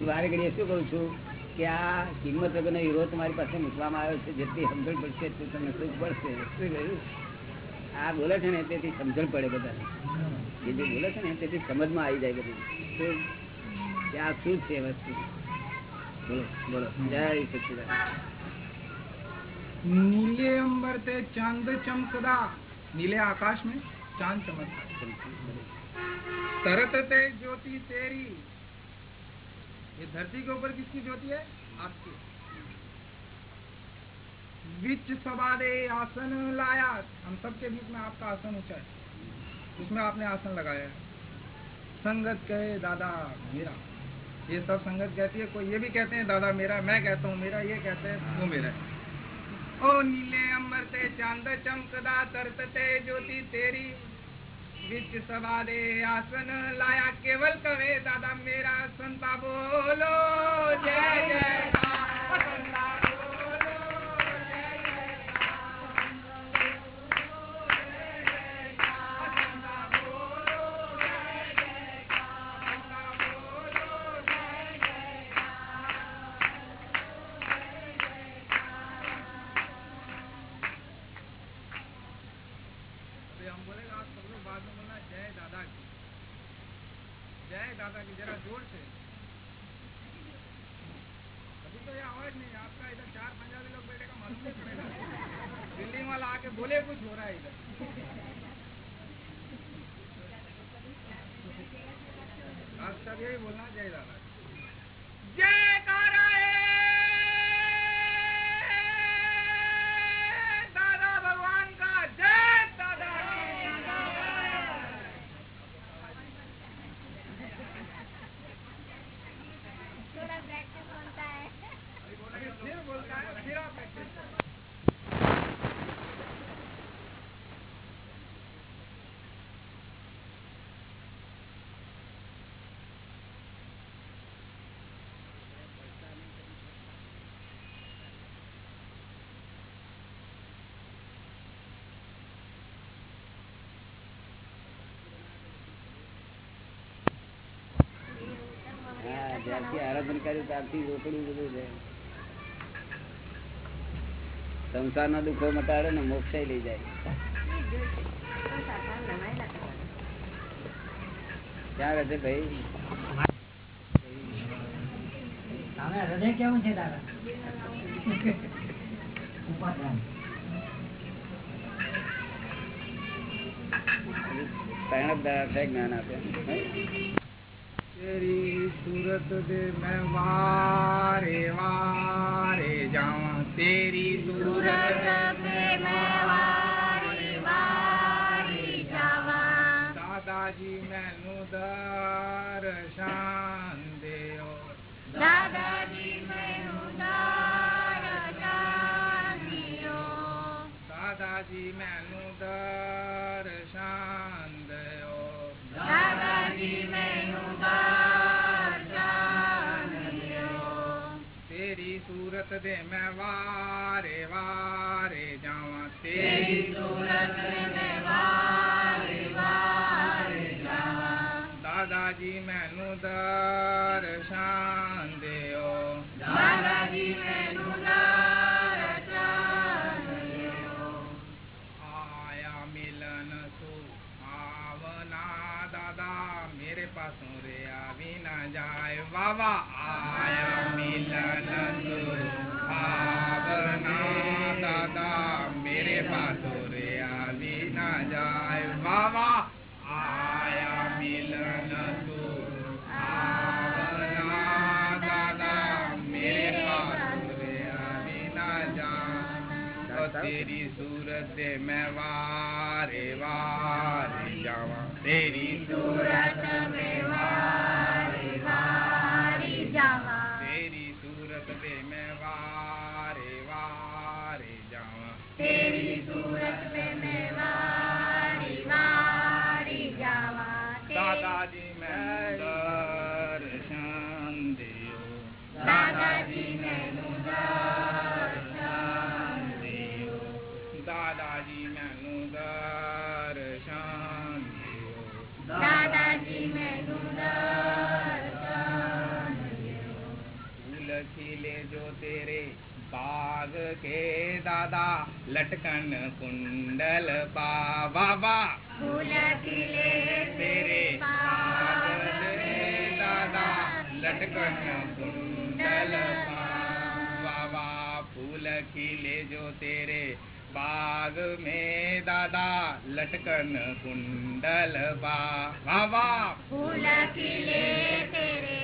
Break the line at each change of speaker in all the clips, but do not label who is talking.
વારે ઘડીએ શું કહું છું કે આ કિંમત વગરનો હીરો તમારી પાસે મૂકવામાં આવ્યો છે, જેટલી સમજણ પડશે એટલું તમને સુખ પડશે શું કહ્યું? આ બોલે છે ને તેથી સમજણ પડે બધાને. જે જે બોલે છે ને તેથી સમજમાં આવી જાય બધું. શું? કે આ શું છે વસ્તુ? બોલો બોલો. જય સચિદાન
નીલે અંબર તે ચાંદ ચમકદા નીલે આકાશ મેં ચાંદ ચમકતા તરત તે જ્યોતિ તેરી. ये धरती के ऊपर किसकी ज्योति है? आपकी। विच सवादे आसन लाया। हम सबके बीच में आपका आसन ऊँचा है। उसमें आपने आसन लगाया है। संगत कहे, दादा, मेरा। ये सब संगत कहती है। कोई ये भी कहते हैं, दादा, मेरा। मैं कहता हूँ, मेरा। ये कहते हैं, वो मेरा है। ओ नीले अंबर ते चाँद चमकदा तरतते ज्योति तेरी। विच सवा दे आसन लाया केवल कवे दादा मेरा संता बोलो जय जय कुछ हो
જ્યારથી આરાધન કર્યું ત્યારથી રોકડું બધું છે. સંસારના દુઃખો મટાડે ને મોક્ષ લઈ જાય. ક્યાં રહે છે ભાઈ?
હૃદય કેવું છે
ત્રણ જ્ઞાન આપે.
તેરી સુરત
દે મેં વારે
વારે જાઉં તેરી સુરત
દે મેં
વારે दे मैं वारे वारे जावा तेरी
सूरत में वारे वारे जावा
दादाजी मैनू दर्शन दियो
दादाजी मैनू दर्शन दियो
आया मिलन सु आवना दादा मेरे पासों रे आवी ना जाए वावा आया मिलन सु
man. Wow.
बाग के दादा लटकन कुंडल बाबा बा
फूल खिले
तेरे बाग के दादा लटकन कुंडल बाबा फूल खिले जो तेरे बाग में दादा लटकन कुंडल बाबा
फूल खिले तेरे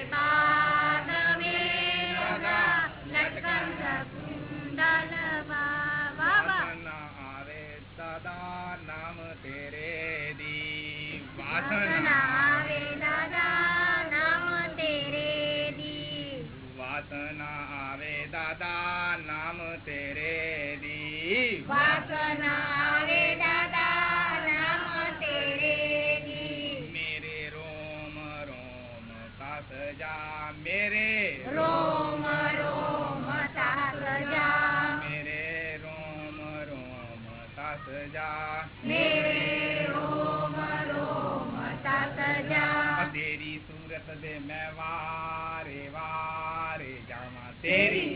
સદા
નામ તેરે દી વાસના तेरी सूरत दे मैं वारे वारे जावा तेरी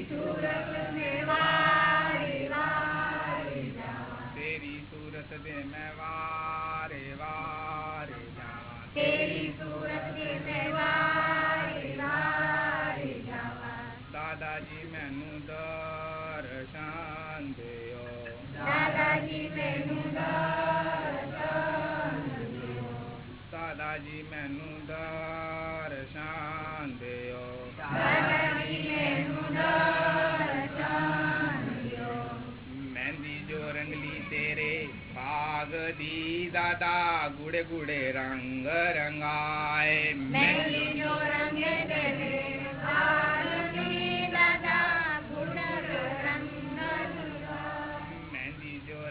દાદા ગુડે ગુડે રંગ રંગાય.
મહેંદી જો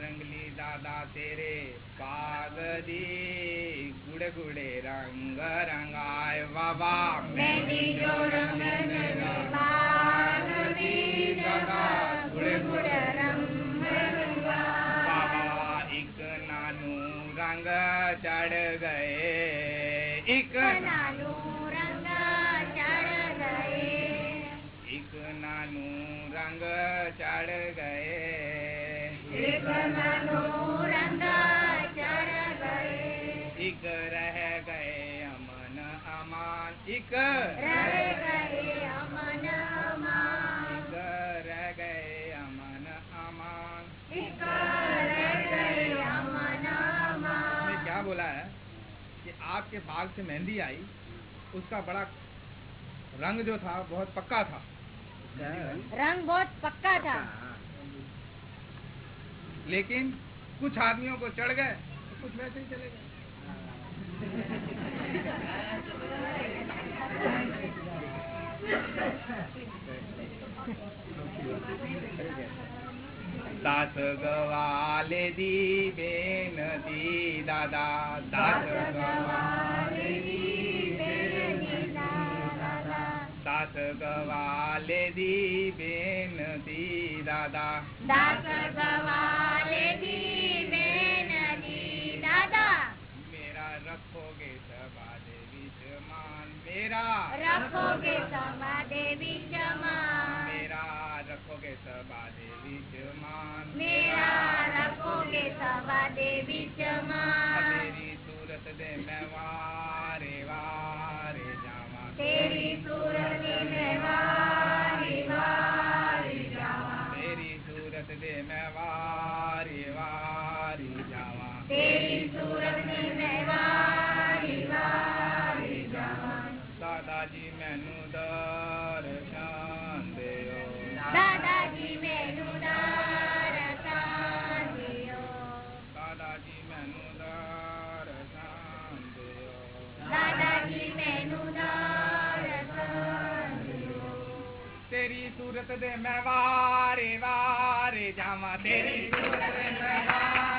રંગલી દાદા તેરે બાગ દી ગુડે ગુડે રંગ રંગાય. બાબા
મહેંદી જો રંગ
कि आपके बाग से मेहंदी आई। उसका बड़ा रंग जो था बहुत पक्का था।
रंग बहुत पक्का था।
लेकिन कुछ आदमियों को चढ़ गए तो कुछ वैसे ही चले गए। दास गवाले दी बेन दी दादा। दास गवाले दिवे दादा। दास गवाले दी बेन
दी दादा। दास गवाले दी बेन दी दादा।
मेरा रखोगे सभा देवी समान मेरा। रखोगे सभा देवी
मेरा रखोगे सभा दे बीच
मेरी सूरत दे मैं वारे वारे जावा तेरी सूरत दे मैं वारे वारे जावा तेरी सूरत दे मैं वारे वारे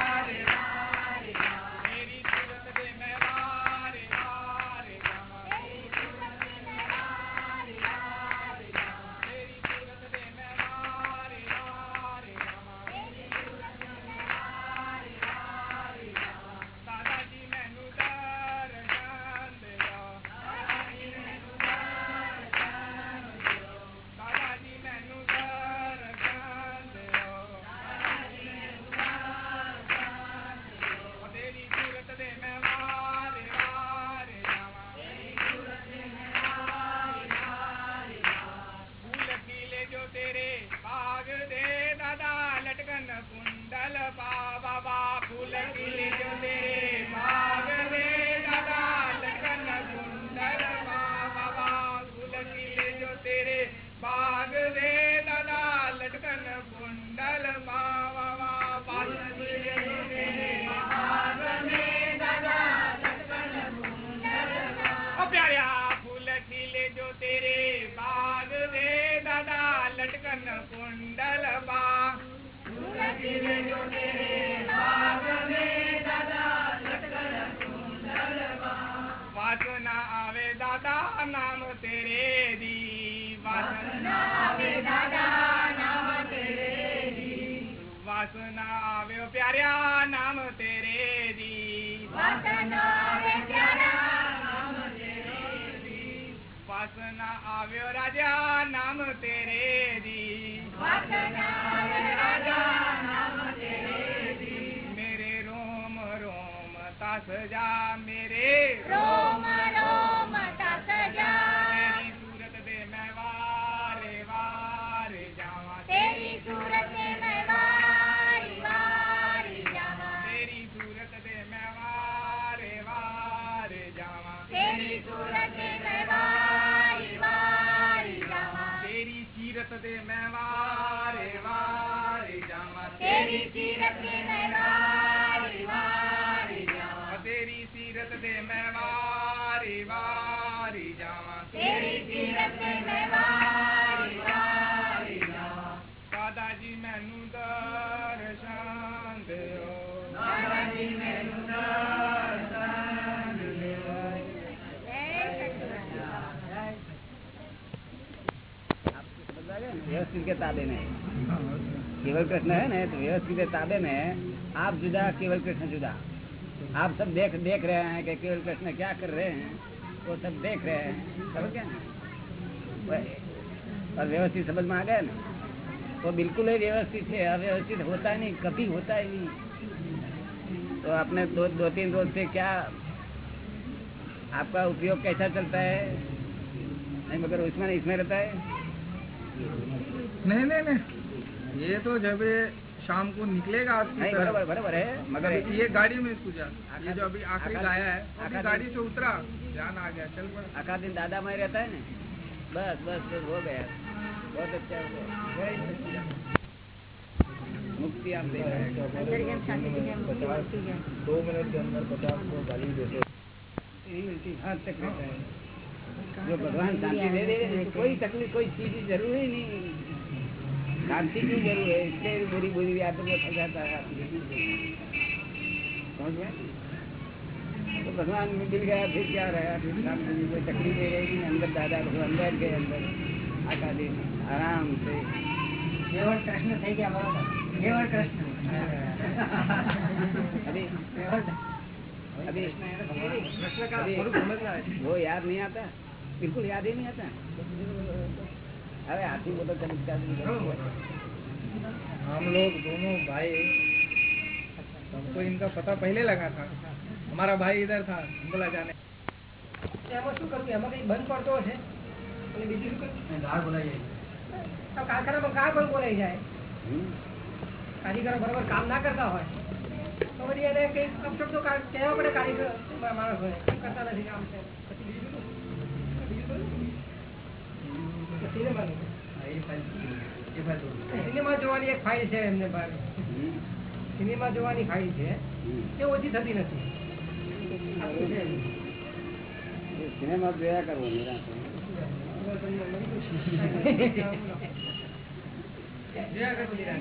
दादा नाम तेरे दी वासना आवे दादा नाम तेरे दी वासना आवे प्यारा नाम तेरे दी वासना आवे प्यारा नाम तेरे दी वासना आवे राजा नाम तेरे दी वासना आवे राजा नाम तेरे दी मेरे रोम रोम तास जा मेरे
रोम के ताबे में। है। केवल कृष्ण है ना तो व्यवस्थित के ताबे में। आप जुदा केवल कृष्ण जुदा। आप सब देख देख रहे हैं कि केवल कृष्ण क्या कर रहे हैं वो सब देख रहे हैं। समझ वह- और व्यवस्थित समझ में आ गया ना? तो बिल्कुल ही व्यवस्थित है अव्यवस्थित होता ही नहीं कभी होता ही नहीं। तो आपने दो दो तीन रोज से क्या आपका उपयोग कैसा चलता है? नहीं मगर उसमें इसमें रहता है?
नहीं नहीं नहीं। ये तो जब ये शाम को निकलेगा आपकी तरफ़
बराबर बराबर है। मगर
ये गाड़ी में पूजा ये जो अभी आखिरी
आखा-
गाया है अभी गाड़ी से उतरा। ध्यान आ गया चल
आखा दिन दादा में रहता है ना? बस बस बस हो गया। बहुत अच्छा हो गया। मुक्ति आप दे रहे हैं।
दो मिनट के अंदर पचास को गाली देते
यही उल्टी हाथ तक रहता है। जो भगवान शांति दे दे कोई तकलीफ़ कोई चीज़ ज़रूरी नहीं। शांति की जरूर है इसलिए बुरी बुरी यादों में फंस जाता है आदमी। समझ गए तो भगवान मिल गया फिर क्या रहा फिर शांति की कोई तकलीफ नहीं रहेगी अंदर दादा भगवान बैठ गए अंदर आका दिन आराम से
કેવળ કૃષ્ણ થઈ ગયા બરોબર કેવળ કૃષ્ણ
अभी
કેવળ
अभी
कृष्ण का
अभी
स्वरूप समझना है
वो याद नहीं आता बिल्कुल याद ही नहीं आता अरे हाथी वो तो चमत्कार नहीं करते।
हम लोग दोनों भाई हमको इनका पता पहले लगा था हमारा भाई इधर था बोला जाने
એમાં શું કરવું એમાં કઈ બંધ પડતો હશે અને બીજું શું કરવું
ગાળ બોલાઈ જાય
આ કારખાનામાં કાર બંધ બોલાઈ જાય
हम्म?
કારીગરો બરાબર કામ ના કરતા હોય તો પછી એને કઈ અપશબ્દો કા- કહેવા પડે કારીગર માણસ હોય કેમ કરતા નથી કામ છે સિનેમા જોવાની એક ફાઇલ છે એમને સિનેમા જોવાની ફાઇલ છે. એ ઓછી થતી નથી.
સિનેમા જોયા કરવો
જોયા કરવું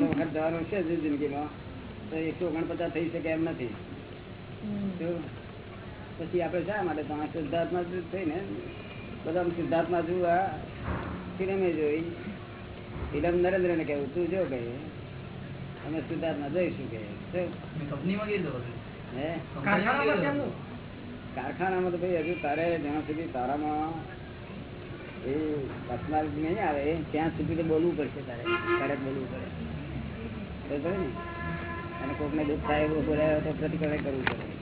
વખત જવાનું છે જિંદગીમાં. એકસો ઓગણપચાસ થઈ શકે એમ નથી. તો પછી આપણે શા માટે તો આ સિદ્ધાર્થમાં જ થઈને બધા સિદ્ધાર્થમાં જોવા ફિલ્મે જોઈ. ફિલ્મ નરેન્દ્રને કહેવું તું જો કહે અમે સિદ્ધાર્થમાં જઈશું કે.
કારખાનામાં
તો ભાઈ હજુ તારે જ્યાં સુધી તારામાં એ પર્સનાલિટી નહીં આવે ત્યાં સુધી તો બોલવું પડશે તારે કડક બોલવું પડે. ને? અને કોકને દુઃખ થાય એવું બોલાયો તો પ્રતિક્રમણ કરવું પડે?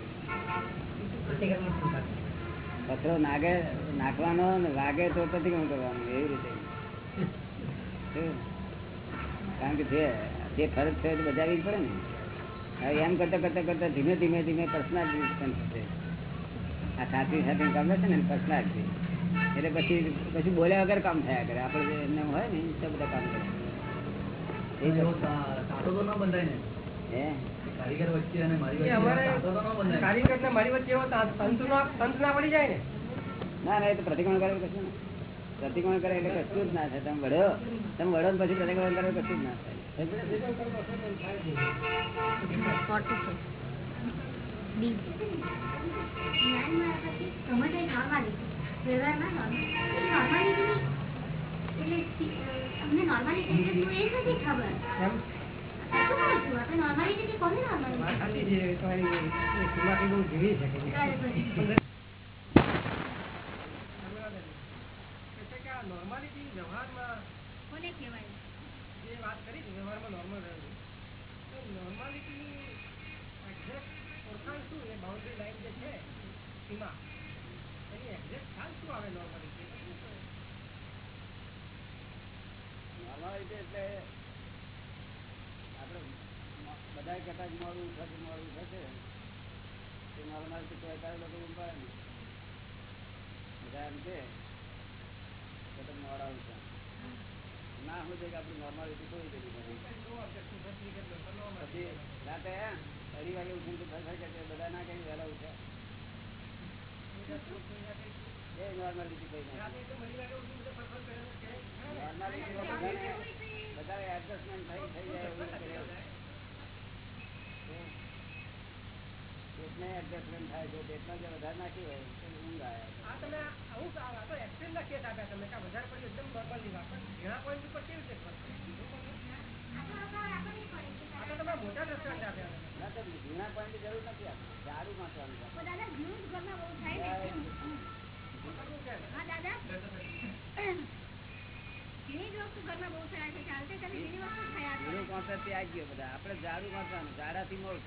કચરો નાગે, નાખવાનો ને તો પ્રતિક્રમણ કરવાનું, એવી રીતે. કારણ કે જે જે ફરજ છે જ પડે ને. હવે એમ કરતા કરતા કરતા ધીમે ધીમે ધીમે પર્સનાલિટી થશે. આ સાચી સાથે કામ છે ને પર્સનાલિટી એટલે પછી પછી બોલ્યા વગર કામ થયા કરે. આપણે એમને હોય ને તો બધા કામ કરે. એ
એવો
જ
સા- સાંધો તો ન બંધાય ને. કારીગર વચ્ચે અને મારી વચ્ચે
અમારે
સાંધો તો ન બંધાય
કારીગર ને મારી વચ્ચે એવો તા- તંતુ ના- પડી જાય ને.
ના ના એ તો પ્રતિક્રમણ કરે કશું પ્રતિક્રમણ કરે એટલે કશું જ ના થાય. તમે વડો તમે વડો પછી પ્રતિક્રમણ કરે કશું જ ના થાય.
અમને નોર્માલિટી એટલે શું એ જ નથી ખબર
નોર્માલિટી
વ્યવહારમાં શું એ બાઉન્ડ્રી લાઈન જે છે સીમા એની એક્ઝેક્ટ ખ્યાલ શું આવે નોર્માલિટી
નોર્માલિટી એટલે બધા કરતા જ મોડું થશે મોડું છે તે નોર્માલિટી કહેવાય ત્યારે લોકો ઊંઘ ને બધા એમ કે તમે મોડા ઉઠ્યા ના હું છે કે આપણી નોર્માલિટી કોઈ જતી પછી રાતે અઢી વાગે ઉઠીને તો ફરફર કરશે બધા ના કઈ વહેલા ઉઠ્યા. એ નોર્માલિટી કઈ નોર્માલિટી બધાને બધા એડજસ્ટમેન્ટ થઈ થઈ જાય એવું કરે પેટને એડજસ્ટમેન્ટ થાય છે? પેટમાં જે વધારે નાખી હોય તો ઊંઘ આવે.
આ તમે આવું આ તો એક્સટ્રીમના કેસ આપ્યા તમે કે આ વધારે પડ્યું એકદમ નોર્મલની વાત. પણ ઘણા પોઈન્ટ ઉપર કેવી રીતે ફરક પડે? આ તો તમે મોટા દ્રષ્ટાંત આપ્યા તમે.
ના તો ઝીણા પાણીની જરૂર નથી આપણે સારું વાંચવાનું છે.
દાદા.
આપણે ઝાડુ વાંચવાનું ઝાડાથી મોડ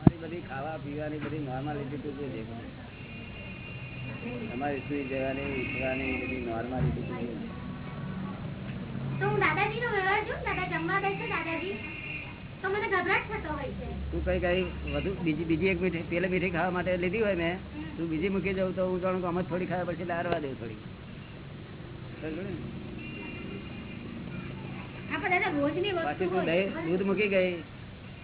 મારી બધી
ખાવા પીવાની બધી નોર્માલિટી તો જોઈએ તમારી સુઈ જવાની ઉઠવાની બધી નોર્માલિટી તો કઈ કઈ વધુ બીજી બીજી એક મીઠી પેલે મીઠી ખાવા માટે લીધી હોય તું બીજી મૂકી જાઉં તો હું જાણું કે થોડી ખાવા પછી લારવા દઉં થોડી. દૂધ મૂકી ગઈ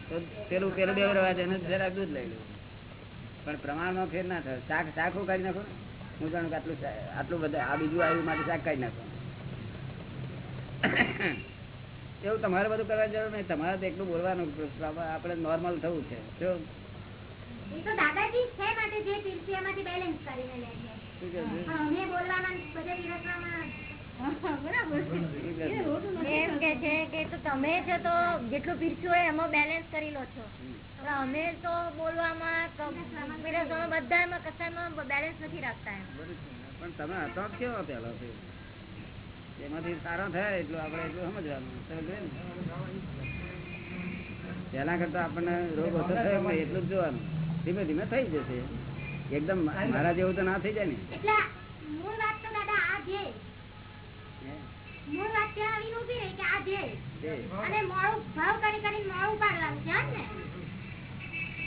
તો પેલું પેલું બે રવા દે જરાક દૂધ લઈ લઉં પણ પ્રમાણમાં ફેર ના થાય. શાક શાક કાઢી નાખો? ને. હું જાણું કે આટલું આટલું બધું આ બીજું આવ્યું માટે શાક કાઢી નાખો. એવું તમારે બધું કરવાની જરૂર નહીં. તમારે તો એકલું બોલવાનું આપણે નોર્મલ થવું છે.
શું દાદાજી છે માટે જે બેલેન્સ કરીને લે છે.
એમ કે છે કે તો તમે છે તો જેટલું પીરસ્યું હોય એમાં બેલેન્સ કરી લો છો. અમે તો બોલવામાં બધામાં કશાયમાં બેલેન્સ નથી રાખતા એમ.
પણ તમે હતા કેવો પેલા એમાંથી સારો થાય એટલું આપણે એટલું સમજવાનું. પેલા કરતા આપણને રોગ ઓછો થયો એટલું જ જોવાનું. ધીમે ધીમે થઈ જશે. એકદમ મારા જેવું તો ના થઈ જાય ને.
એટલે મૂળ વાત તો દાદા આ ધ્યેય
હે?
મૂળ આવીને ઊભી રહી કે આ ધ્યેય અને મોડું ભાવ કરી કરીને મોડું પાડવાનું છે ને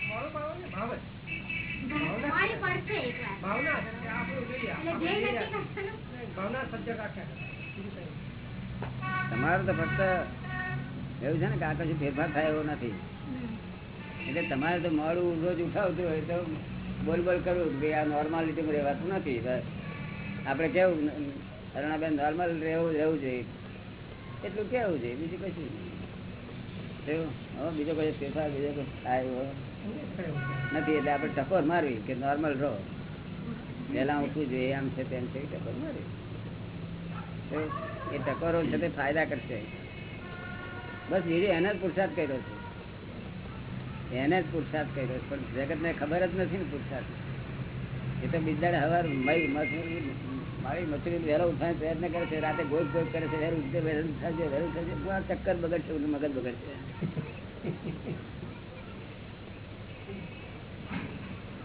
મોડું પાડવાનું ભાવ જ.
મોડી પડશે એક વાર
ભાવના આપણું જોઈએ.
એટલે
આપણે
ધ્યેય
જોઈએ.
નક્કી કરવાનું
ભાવના સજ્જ રાખ્યા કરે. બીજું કંઈ નહીં.
તમારે તો ફક્ત એવું છે ને કે આ કશું ફેરફાર થાય એવો નથી એટલે તમારે તો મોડું રોજ ઉઠાવતું હોય તો બોલ બોલ કરવું કે આ નોર્માલિટીમાં રહેવાતું નથી બસ આપણે કેવું અરુણાબેન નોર્મલ રહેવું રહેવું જોઈએ. એટલું કેવું જોઈએ? બીજું કશું હવે બીજો કોઈ ફેરફાર, બીજો કોઈ થાય નથી, એટલે આપણે ટકોર મારવી કે નોર્મલ રહો. પહેલા ઉઠવું જોઈએ, આમ છે તેમ છે ટકોર મારવી. એ ટકોરો છે તે ફાયદા કરશે. બસ બીજું એને જ પુરુષાર્થ કર્યો છે. એને જ પુરુષાર્થ કર્યો છે. પણ જગત ખબર જ નથી ને પુરુષાર્થ એ તો બીજા હવાર મય મજૂરી- મારી મછલી વહેલો ઉઠવાનો પ્રયત્ન કરે છે, રાતે ગોળ ગોળ કરે છે, વહેલું ઉઠે વહેલું થશે વહેલું થશે આ ચક્કર બગડશે મગજ બગડશે.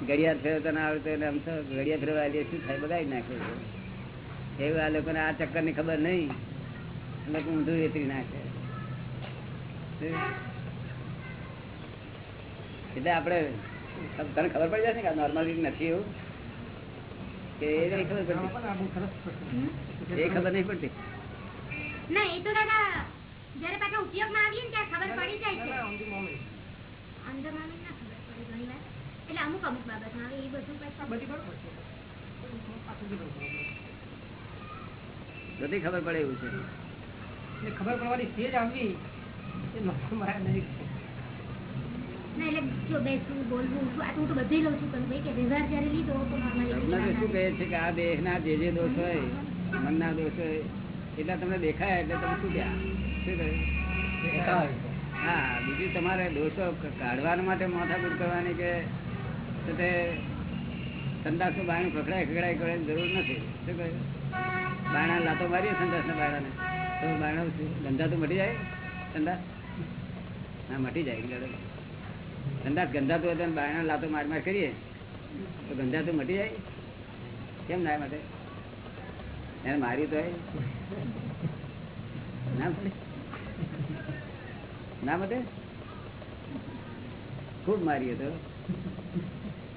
ઘડિયાળ ફેરવતા ના આવડતો એટલે આમ તો ઘડિયાળ ફેરવા આવીએ શું થાય, બગાડી નાખે છે. એવું આ લોકોને આ ચક્કરની ખબર નહીં. લોકો ઊંધું વેતરી નાખે. એટલે આપણે, તને ખબર પડી જશે ને કે નોર્માલિટી નથી એવું? કે એ નહીં ખબર પડતી. એ ખબર નહીં પડતી.
ના એ તો દાદા જયારે પાછા ઉપયોગમાં આવીએ ને ત્યારે ખબર પડી જાય છે. અંદરમાં ના ખબર પડે ઘણી વાર. એટલે અમુક અમુક બાબતમાં આવે એ બધું પાછું
બધી બરોબર છે.
બધી ખબર પડે એવું છે.
ખબર પડવાની સ્ટેજ આવવી એ મારા મારા નહીં
એટલે જો બેસવું બોલવું ઉઠવું આ તો હું તો બધે લઉં છું પણ ભાઈ કે વ્યવહાર જયારે લીધો તો
શું કહે છે કે આ દેહ ના જે જે દોષ હોય મનના દોષ હોય એટલા તમને દેખાય એટલે તમે શું ક્યાં શું કહ્યું હા બીજું તમારે દોષો કાઢવા માટે માથાકૂટ કરવાની કે તે સંદાસનું બાયણું ખખડાય ખખડાય કરે જરૂર નથી. શું કહ્યું બાયણા લાતો મારીએ સંદાસના બાયણાને તો બાયણા ધંધા તો મટી જાય? સંદાસ? હા મટી જાય ગંધાતું હોય તો બાયણા લાતો માર માર કરીએ. તો ગંધા મટી જાય. કેમ ના માટે? એને માર્યું તો ના માટે? ખૂબ મારીએ તો.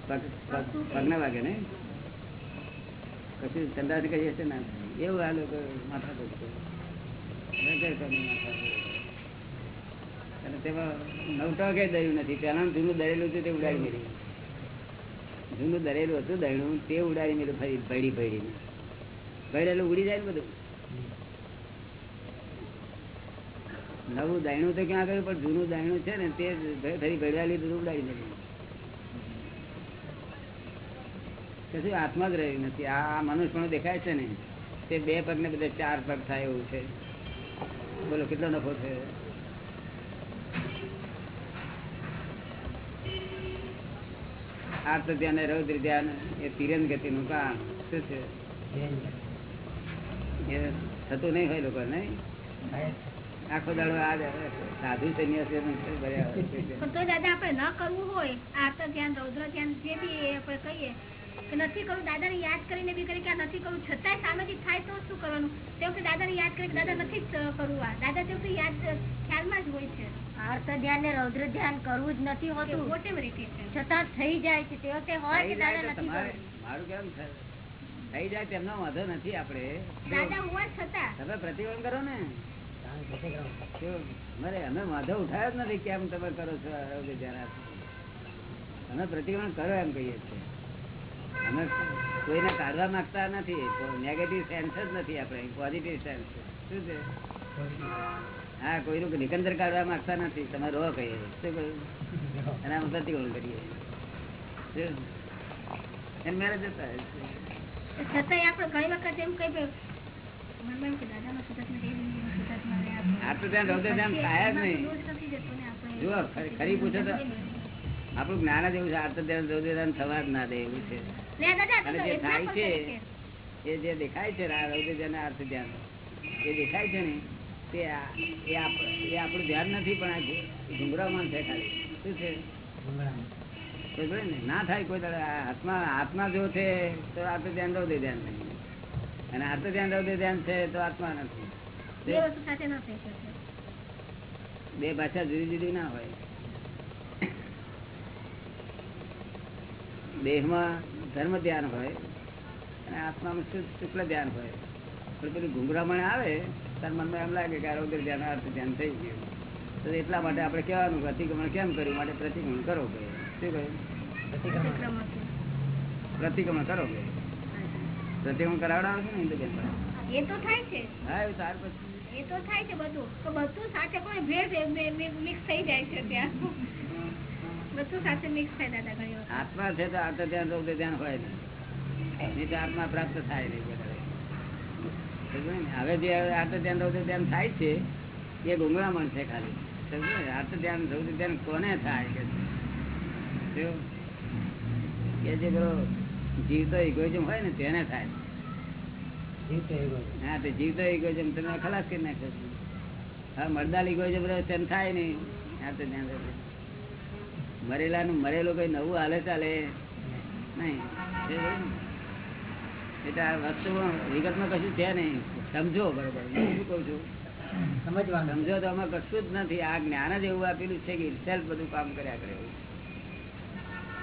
પગ પગ- પગના વાગે ને? કશું ચંદ્રાથી કહીએ છે ના. એવું આ લોકો માથા કરે માથા. અને તેમાં નવટા કઈ દયું નથી. પેલા જૂનું દરેલું હતું તે ઉડાડી મેળ્યું. જૂનું દરેલું હતું દયણું તે ઉડાડી મેળ્યું ફરી ભડી ભડીને ભડેલું ઉડી જાય ને બધું. નવું દાયણું તો ક્યાં કર્યું પણ જૂનું દાયણું છે ને તે ફરી ભેડા લીધું ઉડાડી મેળ્યું. કશું હાથમાં જ રહ્યું નથી. આ મનુષ્ય પણ દેખાય છે ને તે બે પગ ને બધા ચાર પગ થાય એવું છે. બોલો કેટલો નફો થયો? આર્ત ધ્યાન અને રૌદ્ર ધ્યાન એ તિરંગ ગતિનું કારણ. શું છે? એ થતું નહીં હોય લોકો નહીં? આખો દાડો આ સાધુ સંન્યાસી.
પણ તો દાદા આપણે ન કરવું હોય. આર્ત ધ્યાન રૌદ્ર ધ્યાન જે બી એ આપણે કહીએ કે નથી કરું દાદાને યાદ કરીને બી કરી કે આ નથી કરું છતાંય સામેથી થાય તો શું કરવાનું? તેવું કે દાદાને યાદ કરી કે દાદા નથી જ કરવું આ. દાદા તેવું યાદ ખ્યાલમાં જ હોય છે.
અર્થ ધ્યાન ને રૌદ્ર ધ્યાન કરવું જ નથી હોતું.
ઓટોમેટિક છે
છતાં થઈ જાય છે તે વખતે હોય કે દાદા નથી
મારું કેમ થાય? થઈ જાય તેમનો વાંધો નથી આપડે
દાદા હોવા છતાં.
તમે પ્રતિબંધ કરો ને. અરે મારે અમે વાંધો ઉઠાયો જ નથી કેમ તમે કરો છો અમે પ્રતિબંધ કરો એમ કહીએ છીએ. અમે કોઈને કાઢવા માંગતા નથી. નેગેટિવ સેન્સ જ નથી આપણે. પોઝિટિવ સેન્સ શું છે? હા કોઈનું નિકંદર કાઢવા માંગતા નથી. તમે રો કહીએ. શું કહ્યું? અને અમે પ્રતિબંધ કરીએ? એમ મેળે જતા
છતાંય આપણે ઘણી વખત એમ કહી આપણે.
જ્ઞાન જ એવું છે આર્ત ધ્યાન રૌદ્ર થવા જ ના દે એવું છે. અને જે થાય છે એ જે દેખાય છે રૌદ્ર ધ્યાન અર્થ ધ્યાન. એ દેખાય છે ને તે એ આપણું ધ્યાન નથી પણ આ ઘુ- છે. ખાલી શું છે? ના થાય કોઈ આત્મા હાથમાં હાથમાં જો છે તો આર્થ ધ્યાન રૌદ્ર ધ્યાન નહીં. અને આર્થ ધ્યાન રૌદ્ર ધ્યાન છે તો આત્મા નથી.
બે
ભાષા જુદી જુદી ના હોય. દેહમાં ધર્મ ધ્યાન હોય અને આત્મામાં શુક્લ ધ્યાન હોય. પણ પેલું ઘુંઘરામણ આવે તાર મનમાં એમ લાગે કે આરોગ્ય ધ્યાન અર્થ ધ્યાન થઈ ગયું. તો એટલા માટે આપણે કહેવાનું કે પ્રતિક્રમણ કેમ કર્યું? માટે પ્રતિક્રમણ કરો કે શું કહ્યું?
પ્રતિક્રમણ.
કરો કે. પ્રતિક્રમણ કરાવડાવો છો ને હિન્દુ બેન
એ તો થાય છે.
હા એવું તાર પછી.
એ તો થાય છે બધું. તો બધું સાથે કોઈ ભેળ મિક્સ થઈ જાય છે ત્યાં.
આત્મા છે તો આત્મ ધ્યાન રૌદ્ર ધ્યાન હોય નહીં. તો આત્મા પ્રાપ્ત થાય નહીં. હવે જે આત્મ ધ્યાન રૌદ્ર ધ્યાન થાય છે એ ગુંગળામણ છે ખાલી? આત્મ ધ્યાન રોગ ધ્યાન કોને થાય કે કે જે પેલો જીવતો ઇગોઇઝમ હોય ને તેને થાય. હા તો જીવતો ઇગોઇઝમ તમે ખલાસ કરી નાખો હા મરદાલ ઇગોઇઝમ તેને થાય નહીં. આત્મ ધ્યાન રૌદ્ર મરેલાનું મરેલું કઈ નવું હાલે ચાલે? નહીં. ને? એટલે આ વસ્તુ વિગતમાં કશું છે નહીં. સમજો બરોબર. હું શું કઉ છું?
સમજવા
સમજો તો આમાં કશું જ નથી. આ જ્ઞાન જ એવું આપેલું છે કે સેલ્ફ બધું કામ કર્યા કરે એવું.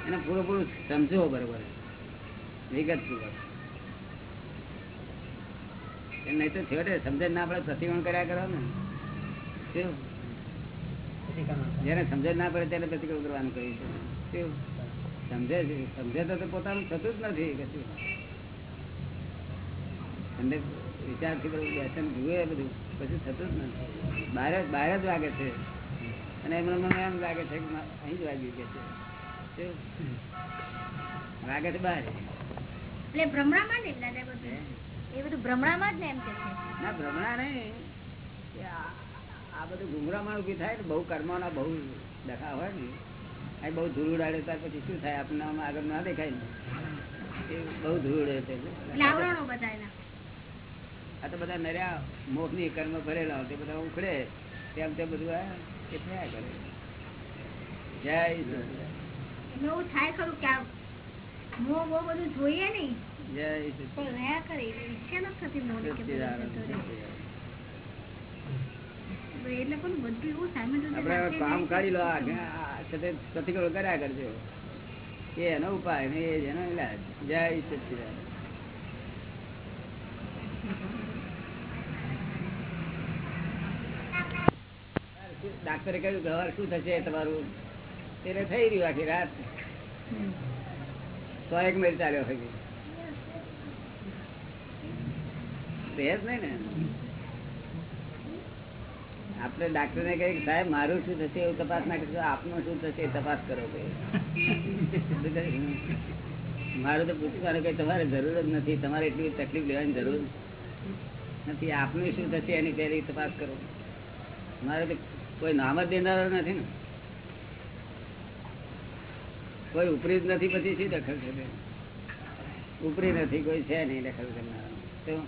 એને પૂરેપૂરું સમજો બરોબર. વિગત પૂર્વક નહીં તો છેવટે સમજે ના આપણે પ્રતિક્રમણ કર્યા કરો ને શું? જેને સમજણ ના પડે તેને પ્રતિક્રમણ કરવાનું કહ્યું છે. સમજે સમજે તો પોતાનું થતું જ નથી કશું. વિચારથી બધું વ્યસન જુએ બધું. પછી થતું જ નથી. બહાર બહાર જ વાગે છે. અને એમને મને એમ લાગે છે કે અહીં જ વાગ્યું કે છે. વાગે છે બહાર.
એટલે ભ્રમણામાં ને
એ બધું ભ્રમણામાં જ ને એમ કે છે?
ના ભ્રમણા નહીં. કે આ બધું ઘુંઘરામણ ઊભી થાય ને બહુ કર્મોના બહુ ડખા હોય ને અહીં બહુ ધૂળ ઉડાડે ત્યાર પછી શું થાય આપણને આમ આગળ ના દેખાય ને. એ બહુ ધૂળ ઉડે છે. આ તો બધા નર્યા મોહની કર્મ ભરેલા હોય તે બધા ઉખડે તેમ તે બધું આ એ થયા કરે. જય.
એવું થાય ખરું કે મોહ બહુ બધું જોઈએ નહીં.
જય
રહ્યા કરે ઈચ્છા નથી થતી મોહની એટલે પણ બધું એવું simultaneous
આપણે હવે
સાથે
કામ કાઢી લો
છે.
આ આ સાથે પ્રતિક્રિયા કર્યા કરજો. એ એનો ઉપાય ને એ ઇલાજ જય. ડાક્ટરે કહ્યું કે હવે શું થશે તમારું? એટલે થઈ રહ્યું આખી રાત. સો એક મિનિટ ચાલ્યો હોય ભેજ નહીં ને. આપણે ડાક્ટર ને કહે સાહેબ, મારું શું થશે એવું તપાસ ના કરશો આપનું શું થશે તપાસ કરો મારું તો પૂછવાનું કે તમારે જરૂર જ નથી, તમારે એટલી તકલીફ લેવાની જરૂર નથી. આપનું શું થશે એની પહેલી તપાસ કરો. મારે તો કોઈ નામ જ દેનારો નથી ને. કોઈ ઉપરી જ નથી, પછી શું દખલ છે ઉપરી નથી, કોઈ છે નહીં દખલ કરનારો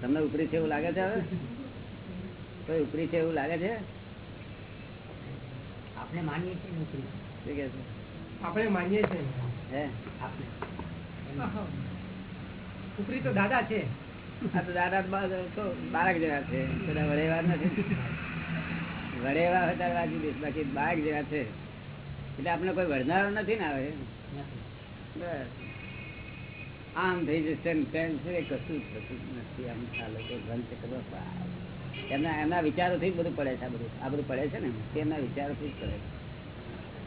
તમને ઉપરી છે એવું લાગે છે હવે? કોઈ ઉપરી છે એવું લાગે છે?
આપણે માનીએ છીએ નોકરી
શું કે છે?
આપણે માનીએ છીએ.
હે?
આપણે.
ઉપરી તો દાદા છે.
આ તો દાદા તો બાળક જેવા છે. બધા વડેવા નથી. વડેવા હોય ત્યારે વાંચી દઈશ બાકી બાળક જેવા છે. એટલે આપણે કોઈ વળનારો નથી ને આવે બસ. આમ થઈ જશે તેમ છે કશું જ નથી. આમ ચાલે કે એમના એમના વિચારોથી જ બધું પડે છે આ બધું. આ બધું પડે છે ને? એમના વિચારોથી જ પડે છે.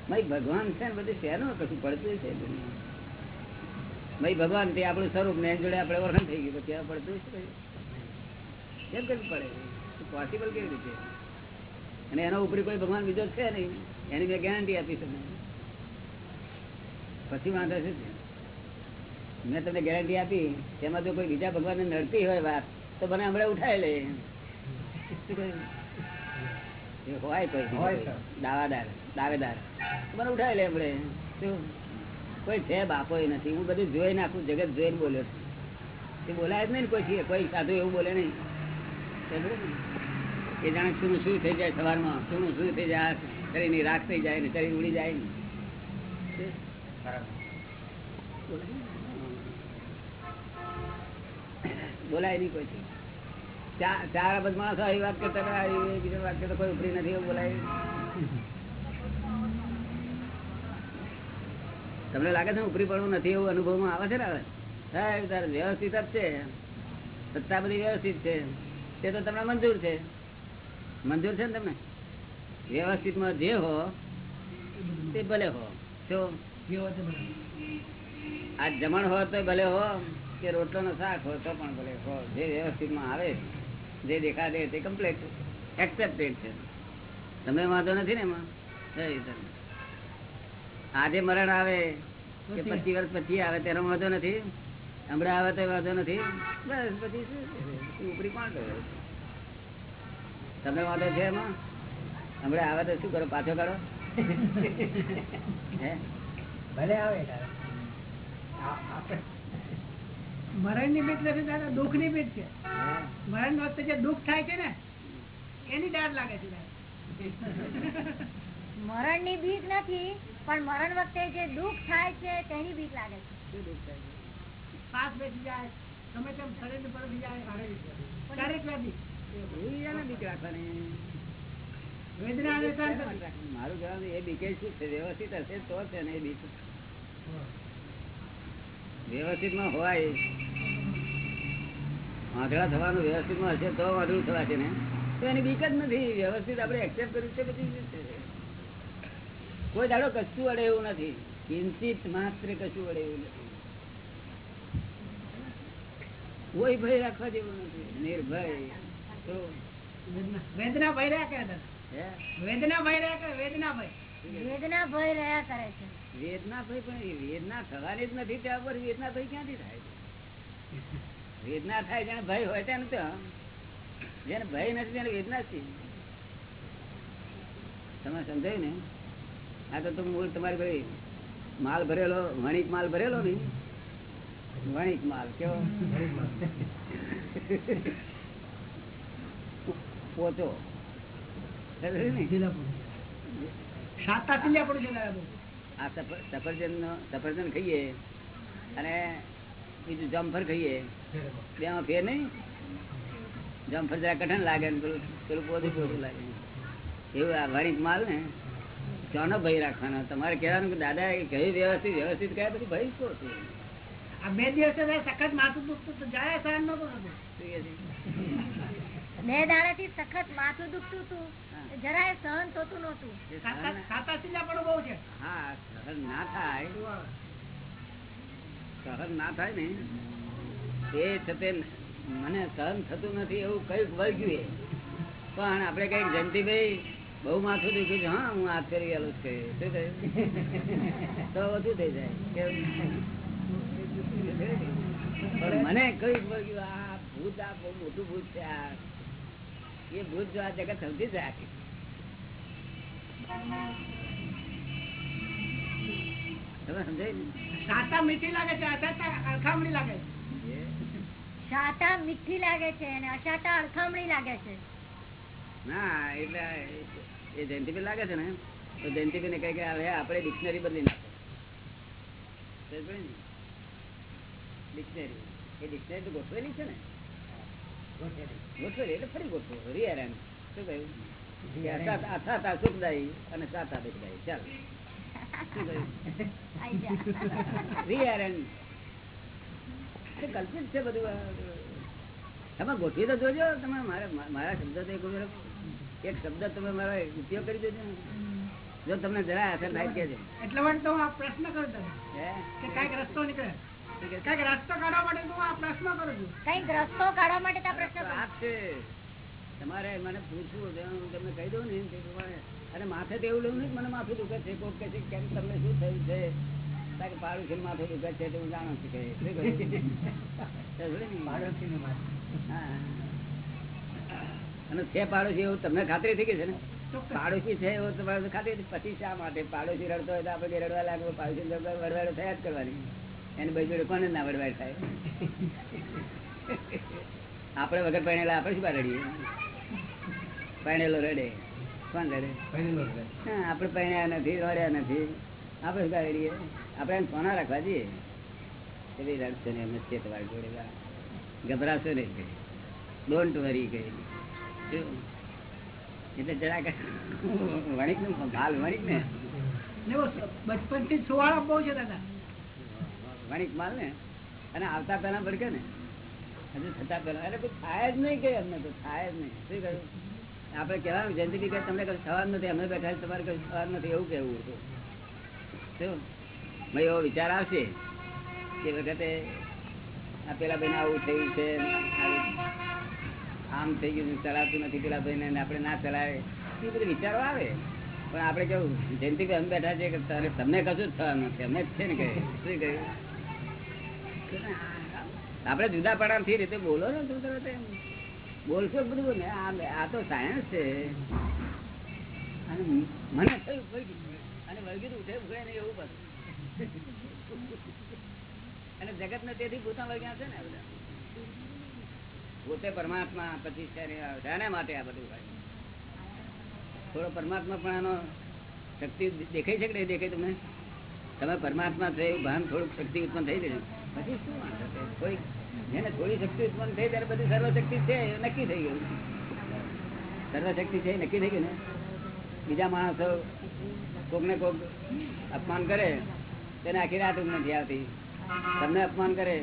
ભાઈ, ભગવાન છે ને બધું શહેરનું કશું પડતું છે ભાઈ, ભગવાન તે આપણું સ્વરૂપ ને જોડે આપણે ઓળખાણ થઈ ગયું તો આ પડતું છે કેમ કેમ પડે? પોસિબલ કેવી રીતે? અને એના ઉપરી કોઈ ભગવાન બીજો છે નહીં? એની મેં ગેરંટી આપી તમને. પછી વાંધો છે મેં તમને ગેરંટી આપી તેમાં જો કોઈ બીજા ભગવાનને નડતી હોય વાત તો મને હમણાં ઉઠાય લે. હોય કોઈ. દાવાદાર દાવેદાર. મને ઉઠાય લે હમણે. શું કોઈ છે બાપો નથી. હું બધું જોઈ નાખું જગત જોઈને બોલ્યો એ બોલાય જ નહીં કોઈ છે. કોઈ સાધુ એવું બોલે નહીં. એ જાણે શું શું થઈ જાય સવારમાં. શું શું થઈ જાય. શરીરની રાખ થઈ જાય ને શરીર ઉડી જાય ને. બોલાય નહીં કોઈ ચાર અબજ માણસ આવી વાત કરતા બીજી વાત કરતા કોઈ ઉપરી નથી બોલાય. તમને લાગે છે ઉપરી પડવું નથી એવું અનુભવમાં આવે છે ને સાહેબ તારે વ્યવસ્થિત જ છે. સત્તા બધી વ્યવસ્થિત છે. તે તો તમને મંજૂર છે. મંજૂર છે ને તમને? વ્યવસ્થિતમાં જે હો તે ભલે હો. શું આ જમણ હો તો ભલે હો. કે રોટલો નો શાક હોય તો પણ ભલે જે વ્યવસ્થિતમાં આવે જે દેખાડે તે કમ્પ્લેટ એક્સેપ્ટેડ છે. તમે વાંધો નથી ને એમાં? આજે મરણ આવે કે પચીસ વર્ષ પછી આવે તેનો વાંધો નથી? હમણાં આવે તો વાંધો નથી? બસ પછી? ઉપરી કોણ કરે તમને વાંધો છે એમાં? હમણાં આવે તો શું કરો પાછો કરો
ભલે આવે
મરણની બીક નથી દાદા દુઃખ નિમિત્ત બીક છે? મરણ વખતે જે દુઃખ થાય છે ને એની ડર લાગે છે
મરણની બીક નથી પણ મરણ વખતે જે દુઃખ થાય છે તેની બીક લાગે છે?
શ્વાસ બેસી જાય ગમે તેમ શરીર પર બેસી જાય ક્યારેક વ્યાધિ.
બીક રાખવાની?
વેદના
મારું કહેવાનું એ બીકે શું છે વ્યવસ્થિત હશે તો છે ને એ બીક. વ્યવસ્થિતમાં હોય. આંધળા થવાનું વ્યવસ્થિતમાં હશે તો આંધળું થવા છે ને. તો એની બીક જ નથી. વ્યવસ્થિત આપણે એક્સેપ્ટ કર્યું છે બધી કોઈ દાડો કશું અડે એવું નથી. ચિંતિત માત્ર કશું અડે એવું નથી. કોઈ ભય રાખવા જેવું નથી. નિર્ભય. તો
વેદના ભય રાખે
હે?
વેદના ભય રહ્યા કરે વેદના ભય.
વેદના ભય રહ્યા કરે છે.
વેદના ભય પણ વેદના થવાની જ નથી ત્યાં પર વેદના ભય ક્યાંથી થાય વેદના થાય જેને ભય હોય તેને તો જેને ભય નથી તેને વેદના છે. તમે સમજાય ને? આ તો તમે મૂળ તમારી ભાઈ માલ ભરેલો વણિક માલ ભરેલો ને વણિક માલ કેવો પોચો. ને?
ઢીલાપુર સાતા સીલ્યા પડું છે દાદા બહુ
આ સફર- સફરજન સફરજન ખાઈએ અને બીજું જમફર ખાઈએ. બેમાં ફેર નહીં? જમફર જરા કઠણ લાગે ને પેલું પેલું પોતું પોતું લાગે. એવું આ વણિક માલ ને ચોનો ભય રાખવાનો? તમારે કહેવાનું કે દાદા એ કહ્યું વ્યવસ્થિત વ્યવસ્થિત કહે પછી ભય શું હતું?
આ બે દિવસ સખત માથું દુખતું તો જાય સહન નતું?
બે દાડા થી સખત માથું દુખતું હતું. જરાય સહન થતું નતું
જે સહન-
સાતા સીલ્યા પડું બહુ છે.
હા સહન ના થાય. સહન ના થાય ને. એ છતે મને સહન થતું નથી એવું કંઈક વળગ્યું પણ આપડે કંઈક જયંતિભાઈ બહુ માથું દુખ્યું છે હા હું હાથ કરી ગયેલો છે શું તો વધુ થઈ જાય? કેવું? પણ મને કંઈક વળગ્યું આ ભૂત આ બહુ મોટું ભૂત છે આ. એ ભૂત જો આ જગત સમજી જ રાખે તમે સમજાય ને
સાતા મીઠી લાગે છે અસાતા લાગે છે.
એ?
મીઠી લાગે છે અને અશાટા અડખમણી લાગે છે.
ના એટલે એ જયંતિભાઈ લાગે છે ને તો જયંતિભાઈ ને કહે કે હવે આપણે ડિક્શનરી બદલી નાખો. ડિક્શનરી એ ડિક્શનરી તો ગોઠવેલી છે ને? ગોઠવેલી. એટલે ફરી ગોઠવો. રિયારાયણ શું કહ્યું? સુખદાયી અને સાતા દુઃખદાયી. ચાલો. કલ્પિત છે બધું તમે ગોઠવી તો જોજો તમે મારા મારા શબ્દ તો એક શબ્દ તમે મારો ઉપયોગ કરી દેજો. જો તમને જરા અસર થાય કેજો
એટલા માટે તો હું આ પ્રશ્ન કરું તમે.
હે?
કે કંઈક રસ્તો નીકળે. કંઈક રસ્તો કાઢવા માટે તો હું આ પ્રશ્ન કરું છું.
કંઈક રસ્તો કાઢવા માટે આ પ્રશ્ન
તો
કરું.
આ જ છે. તમારે મને પૂછવું છે, હું તમને કહી દઉં ને તે પ્રમાણે અને માથે તો એવું લેવું નહીં મને માથું દુખે છે કોક કહે છે કેમ તમને શું થયું છે? તારે કે પાડું છે માથું દુખે છે તો હું જાણું છું કે? હા. અને છે પાડોશી એવું તમને ખાતરી થઈ ગઈ છે ને? પાડોશી છે એવું તમારે ખાતરી પછી શા માટે પાડોશી રડતો હોય તો આપણે રડવા લાગે પાડોશી વડવાડો થયા જ કરવાની. એને બાજુ જોડે કોને ના વડવાડ થાય? આપણે વગર પહેણેલા આપણે શું રડીએ? પરણેલો રડે. કોણ રડે. હા, આપણે પરણ્યા નથી રડ્યા નથી. આપણે શું રડીએ આપણે એને સોના રાખવા જઈએ. એ ભાઈ રડશો ને એમ છે તમારી જોડે ગભરાશો નહીં ડોન્ટ વરી કઈ? એટલે જરાક વણિકનું હાલ વણિક ને.
ને બચપનથી સુવાળા બહુ છે દાદા.
વણિક માલ ને? અને આવતા પેલા ભડકે ને? હજુ થતા પેલા અરે કોઈ થાય જ નહીં કઈ અમને તો થાય જ નહીં. શું કહ્યું આપણે કહેવાનું જયંતિ કે તમને કશું થવાનું નથી, અમે બેઠા તમારે કશું થવાનું નથી, એવું કહેવું હતું. ભાઈ, એવો વિચાર આવશે કે વખતે આ પેલા ભાઈને આવું થયું છે, આમ થઈ ગયું ચલાવતું નથી પેલા ભાઈને ને આપણે ના ચલાવે એ બધું વિચારો આવે. પણ આપણે કેવું જયંતિભાઈ અમે બેઠા છે કે તમને કશું જ થવાનું નથી અમે જ છે ને કહે શું કહ્યું આપણે જુદા પડાથી રીતે બોલો ને તું તરત એમ. બોલશો બધું ને? આ તો સાયન્સ છે. મને અને વળગી ઉઠે ઉઠે નહીં એવું બધું. અને જગત ને તેથી પોતા વળગ્યા છે ને બધા. પોતે પરમાત્મા પછી શાના માટે આ બધું હોય. થોડો પરમાત્મા પણ આનો શક્તિ દેખાય છે કે નહીં દેખાય તમને? તમે પરમાત્મા થઈ ભાન થોડુંક શક્તિ ઉત્પન્ન થઈ ગયું. પછી શું વાંધો? થોડીક જેને થોડી શક્તિ ઉત્પન્ન થઈ ત્યારે બધી સર્વશક્તિ છે એ નક્કી થઈ ગયું સર્વશક્તિ છે એ નક્કી થઈ ગયું ને? બીજા માણસો કોક ને કોક અપમાન કરે, તેને આખી રાત નથી આવતી. તમને અપમાન કરે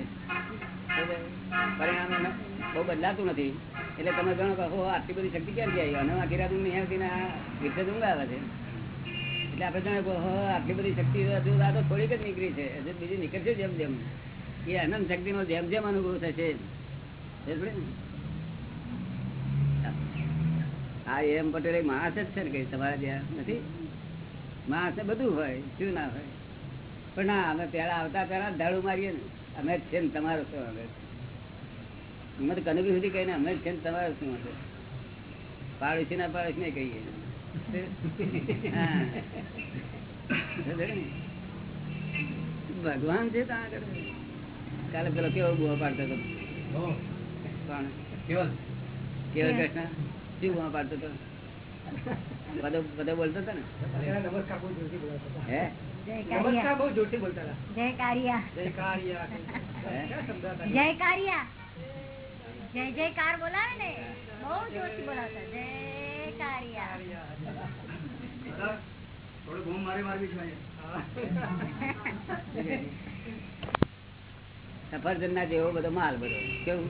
પરિણામ બહુ બદલાતું નથી. એટલે તમે ગણો કે, હો, આટલી બધી શક્તિ ક્યાંથી આવી? અને આખી રાત ઊંઘ નહીં આવતી ને આ વિશે ઊંઘ આવે છે. એટલે આપણે જાણે આટલી બધી શક્તિ હજુ રાતો થોડીક જ નીકળી છે. હજુ બીજી નીકળશે જેમ જેમ એ અનંત શક્તિનો જેમ જેમ અનુભવ થશે આ એમ પટેલ માણસ જ છે ને કઈ તમારા ત્યાં નથી? માણસ બધું હોય શું ના હોય. પણ ના અમે પેલા આવતા પેલા ધાડું મારીએ ને. અમે જ છે ને તમારો શું અમે? અમે તો કનુભી સુધી કહીને અમે જ છે ને તમારો શું હતો પાડોશી ના પાડોશી ને કહીએ ને? ભગવાન છે ત્યાં આગળ. કાલે પેલો કેવો બુવા પાડતો હતો? કોણ? કેવલ કૃષ્ણ? શું બુવા પાડતો હતો? બધો બધો બોલતો હતો ને? હે?
નમસ્કાર બહુ જોરથી બોલતા હતા.
જય કારિયા
જય કારિયા?
જય કારિયા જય જયકાર બોલાવે ને? બહુ જોરથી બોલાવતા. જય કારિયા
થોડું ઘૂમ મારી મારવી જોઈએ.
સફરજન ના જેવો બધો માલ બધો. કેવું?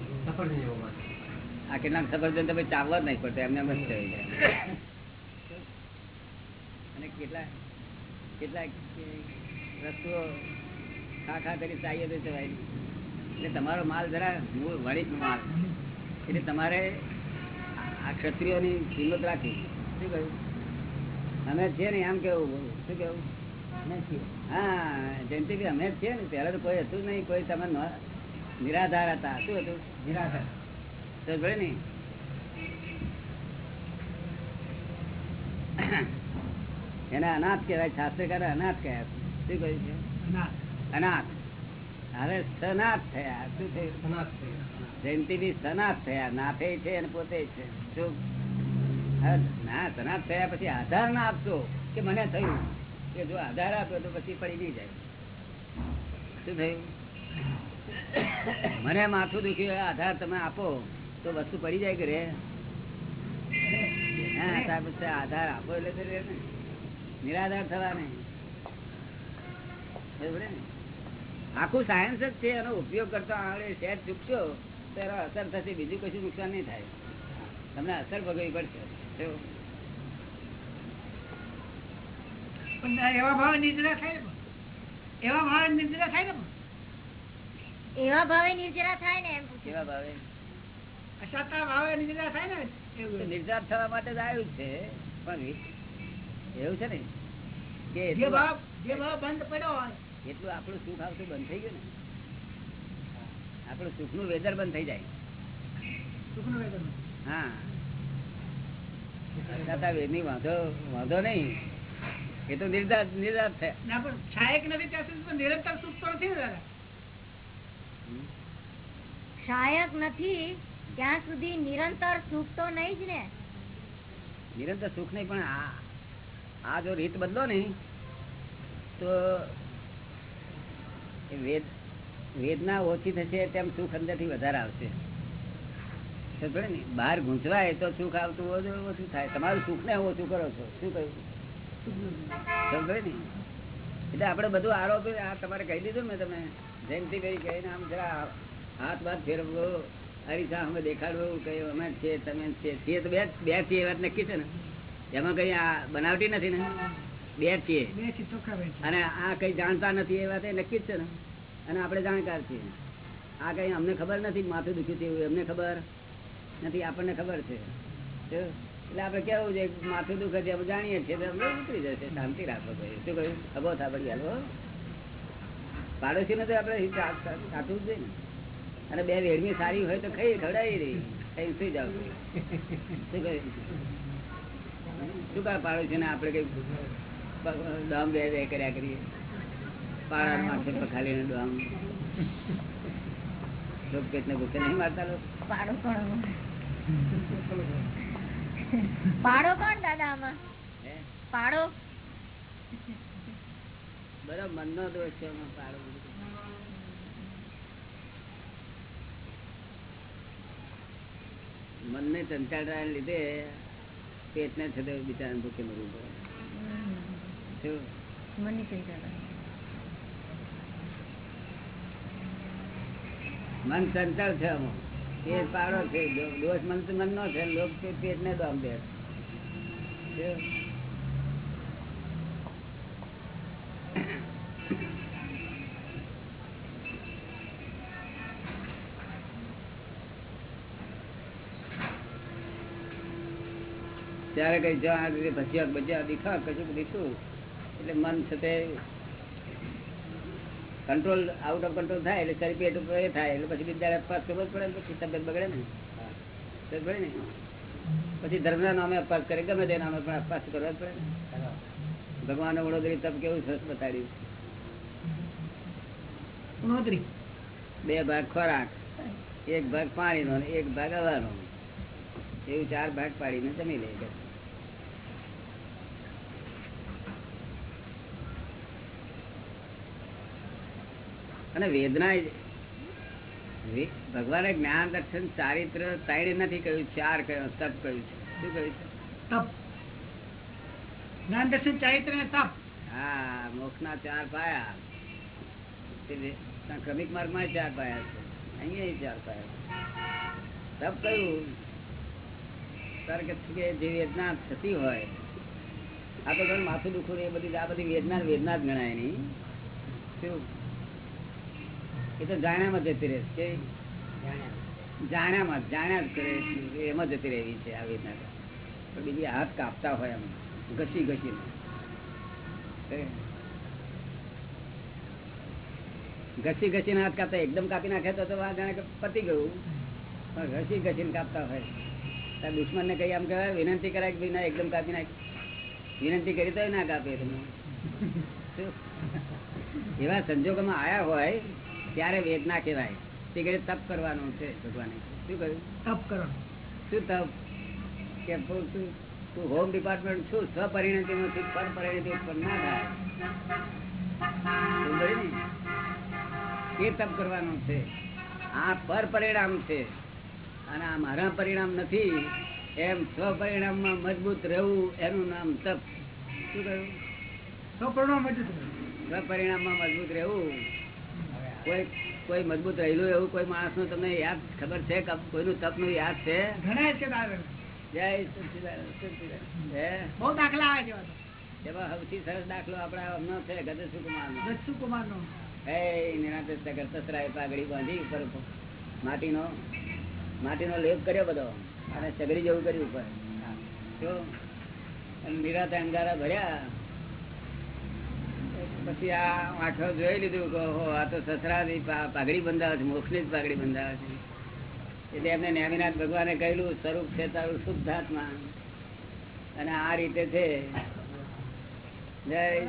આ કેટલાક સફરજન તમે ચાવવા જ નહીં પડતા એમને બંધ થઈ જાય અને કેટલા કેટલાક વસ્તુઓ ખા ખા કરી ચાહીએ તો ચવાય. એટલે તમારો માલ જરા મૂળ વણિત માલ. એટલે તમારે આ ક્ષત્રિયોની કિંમત રાખી શું કહ્યું? અમે છે ને એમ કેવું શું કેવું હા જયંતિભાઈ અમે જ છીએ ને. પહેલા તો કોઈ હતું નહીં. કોઈ તમે નિરાધાર હતા. શું હતું? નિરાધાર. તો ભલે ને. એને અનાથ કહેવાય. શાસ્ત્રકાર અનાથ કહેવાય. શું કહ્યું છે? અનાથ. હવે સનાથ થયા. શું થયું? જયંતિ બી સનાથ થયા. નાથે છે અને પોતે છે. શું? ના સનાથ થયા પછી આધાર ના આપશો કે મને થયું? કે જો આધાર આપ્યો તો પછી પડી નહીં જાય. શું થયું? મને માથું દુખ્યું આધાર તમે આપો, તો વસ્તુ પડી જાય કે રે આધાર આપો એટલે રે ને. નિરાધાર થવા નહીં આખું સાયન્સ જ છે, એનો ઉપયોગ કરતા આવડે શેર ચૂકશો, તો અસર થશે, બીજું કશું નુકસાન નહીં થાય. તમને અસર ભોગવવી પડશે શું?
પણ એવા ભાવે નિદ્રા થાય ને એવા ભાવે નિદ્રા થાય ને
એવા ભાવે નિર્જરા થાય ને એમ પૂછ્યું
ભાવે?
અસાતા ભાવે નિદ્રા થાય ને
નિર્જાર થવા માટે આવ્યું છે પણ એવું છે ને? કે
જે
એટલું
ભાવ જે ભાવ બંધ પડ્યો હોય.
એટલું આપણું સુખ આવતું બંધ થઈ ગયું ને? આપણું સુખનું વેધર બંધ થઈ જાય.
સુખનું વેદન
હા. વાંધો વાંધો નહીં. એ તો નિર્ધાર નિર્ધાર થયા
ના પણ સહાયક નથી ત્યાં સુધી નિરંતર સુખ તો નથી ને દાદા.
સહાયક નથી ત્યાં સુધી નિરંતર સુખ તો નહીં જ ને.
નિરંતર સુખ નહીં પણ આ આ જો રીત બદલો ને તો એ વેદ વેદના ઓછી થશે તેમ સુખ અંદરથી વધારે આવશે. ને? બહાર ગૂંચવાય તો સુખ આવતું ઓછું થાય. તમારું સુખ ને ઓછું કરો છો. શું કહ્યું? સમજ્યો ને? એટલે આપડે બધું આરોપ આ તમારે કહી દીધું ને તમે જયંતિભાઈ કહીને આમ જરા હાથ બાથ ફેરવો અરીસા અમે દેખાડવું કઈ અમે છીએ તમે છીએ. તો બે બે છીએ વાત નક્કી છે ને? એમાં કઈ આ બનાવટી નથી ને? બે છીએ.
છે.
અને આ કઈ જાણતા નથી એ વાત એ નક્કી જ છે ને? અને આપણે જાણકાર છીએ. આ કઈ અમને ખબર નથી માથું દુખ્યું થયું એમને ખબર નથી આપણને ખબર છે. એટલે આપડે કેવું છે માથું દુખે છે જાણીએ છીએ ઉતરી જશે શાંતિ રાખો શું કહ્યું? ખબર થાપડી હાલો. પાડોશી ને તો આપડે સા- સા- સાચવું જ અને બે વેડમી સારી હોય તો ખાઈ ખવડાવી રહી ખાઈ સુઈ જાવ શું કહ્યું? શું કામ પાડોશી ને આપણે કઈ દમ બે બે કર્યા કરીએ. પાડા માથે પખાલીને દમ. લોક પેટને ગુસ્સે નહીં મારતા લોકો.
પાડો કોણ પાડો કોણ દાદા આમાં? પાડો.
બધો મનનો દોષ છે પાડો મનને ચંચાળા લીધે પેટને છે તે બિચારાને ભૂખે મરવું પડે?
મન
ચંચળ છે આમાં. એ પાડો છે દોષ મન તો મન નો છે લોક પેટ ને દોમ દે. ત્યારે કઈ જવા ભજીયા ભજીયા દીખા કશું દીશું એટલે મન છે કંટ્રોલ આઉટ ઓફ કંટ્રોલ થાય એટલે શરીર પેટ ઉપર થાય એટલે પછી બિચારા અપવાસ કરવો જ પડે ને પછી તબિયત બગડે ને. પડે ને? પછી ધર્મના નામે અપવાસ કરે ગમે તે નામે પણ અપવાસ કરવા જ પડે ને. ભગવાન વડોદરી તપ કેવું સરસ બતાડ્યું. બે ભાગ ખોરાક એક ભાગ પાણીનો એક ભાગ હવાનો. એવું ચાર ભાગ પાડીને જમી લે. અને વેદના ભગવાને જ્ઞાન દર્શન ચારિત્ર ત્રણ નથી કહ્યું ચાર કહ્યું તપ કહ્યું છે. શું કહ્યું છે?
તપ. જ્ઞાન દર્શન ચારિત્ર ને તપ.
હા મોક્ષ ના ચાર પાયા. ક્રમિક માર્ગમાં ચાર પાયા છે. અહીંયા ચાર પાયા તપ કયું તારે કે જે વેદના થતી હોય આ તો માથું દુખવું એ બધી આ બધી વેદના વેદના જ ગણાય નહીં શું? એ તો જાણ્યામાં જતી રહે જાણ્યામાં, જાણ્યા એમાં જતી રહેવી છે આવી રીતના. બીજી હાથ કાપતા હોય એમ, ઘસી ઘસીને. ઘસી ઘસીને હાથ કાપતા, એકદમ કાપી નાખે તો જાણે કે પતી ગયું. પણ ઘસી ઘસીને કાપતા હોય. તાર દુશ્મનને કઈ આમ કહેવાય, વિનંતી કરાય કે ના, એકદમ કાપી નાખ. વિનંતી કરી તો ના કાપે તમે એવા સંજોગોમાં આયા હોય ત્યારે વેદના કહેવાય. તે કહે તપ કરવાનું છે ભગવાને. શું કહ્યું?
તપ કરવાનું.
શું તપ? કે તું તું- હોમ ડિપાર્ટમેન્ટ છું સ્વપરિણતિ નથી પર પરિણતિ ઉત્પન્ન ના થાય. એ તપ કરવાનું છે. આ પર પરિણામ છે. અને આ મારા પરિણામ નથી. એમ સ્વપરિણામમાં મજબૂત રહેવું એનું નામ તપ. શું કહ્યું?
સ્વપરિણામ મજબૂત.
સ્વપરિણામમાં મજબૂત રહેવું. કોઈ કોઈ મજબૂત રહેલું એવું કોઈ માણસનું તમને યાદ ખબર છે કે કોઈનું તપનું યાદ છે? સૌથી સરસ દાખલો આપડા હમનો છે ગજેશ કુમાર નો પાઘડી બાંધી ઉપર માટીનો માટીનો લેપ કર્યો બધો. અને સગડી જેવું કર્યું ઉપર. નિરાતે અંગારા ભર્યા. પછી આ આંખો જોઈ લીધું કે આ તો સસરા પાઘડી બંધાવે છે મોક્ષની જ પાઘડી બંધાવે છે. એટલે એમને નેમિનાથ ભગવાને કહેલું, સ્વરૂપ છે તારું શુદ્ધાત્મા. અને આ રીતે છે. જય.